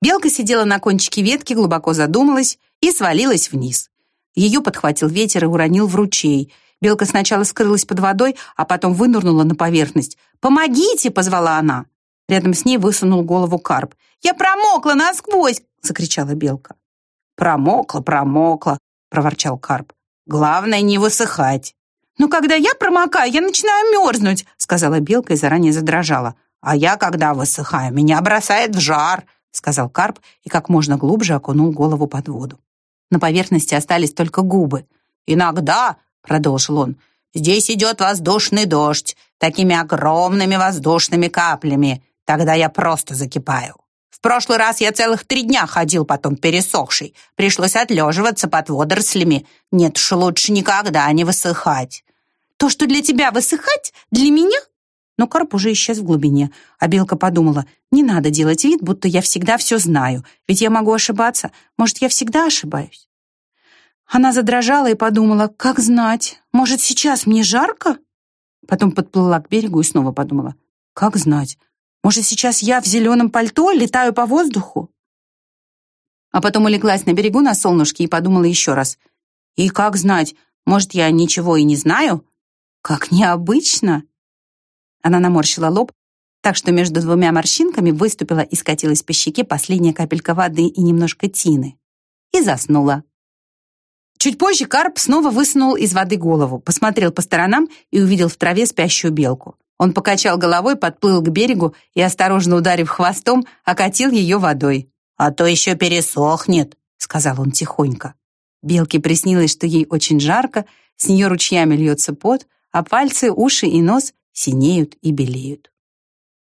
Белка сидела на кончике ветки, глубоко задумалась и свалилась вниз. Ее подхватил ветер и уронил в ручей. Белка сначала скрылась под водой, а потом вынырнула на поверхность. «Помогите!» — позвала она. Рядом с ней высунул голову карп. «Я промокла насквозь!» — закричала белка. «Промокла, промокла!» — проворчал карп. «Главное не высыхать!» «Но когда я промокаю, я начинаю мерзнуть!» — сказала белка и заранее задрожала. «А я, когда высыхаю, меня бросает в жар!» — сказал карп и как можно глубже окунул голову под воду. На поверхности остались только губы. «Иногда», — продолжил он, — «здесь идет воздушный дождь, такими огромными воздушными каплями. Тогда я просто закипаю. В прошлый раз я целых три дня ходил потом пересохший. Пришлось отлеживаться под водорослями. Нет уж, лучше никогда не высыхать». «То, что для тебя высыхать, для меня но карп уже исчез в глубине, а белка подумала, не надо делать вид, будто я всегда все знаю, ведь я могу ошибаться, может, я всегда ошибаюсь. Она задрожала и подумала, как знать, может, сейчас мне жарко? Потом подплыла к берегу и снова подумала, как знать, может, сейчас я в зеленом пальто летаю по воздуху? А потом улеглась на берегу на солнышке и подумала еще раз, и как знать, может, я ничего и не знаю? Как необычно! Она наморщила лоб, так что между двумя морщинками выступила и скатилась по щеке последняя капелька воды и немножко тины. И заснула. Чуть позже карп снова высунул из воды голову, посмотрел по сторонам и увидел в траве спящую белку. Он покачал головой, подплыл к берегу и, осторожно ударив хвостом, окатил ее водой. «А то еще пересохнет», — сказал он тихонько. Белке приснилось, что ей очень жарко, с нее ручьями льется пот, а пальцы, уши и нос синеют и белеют.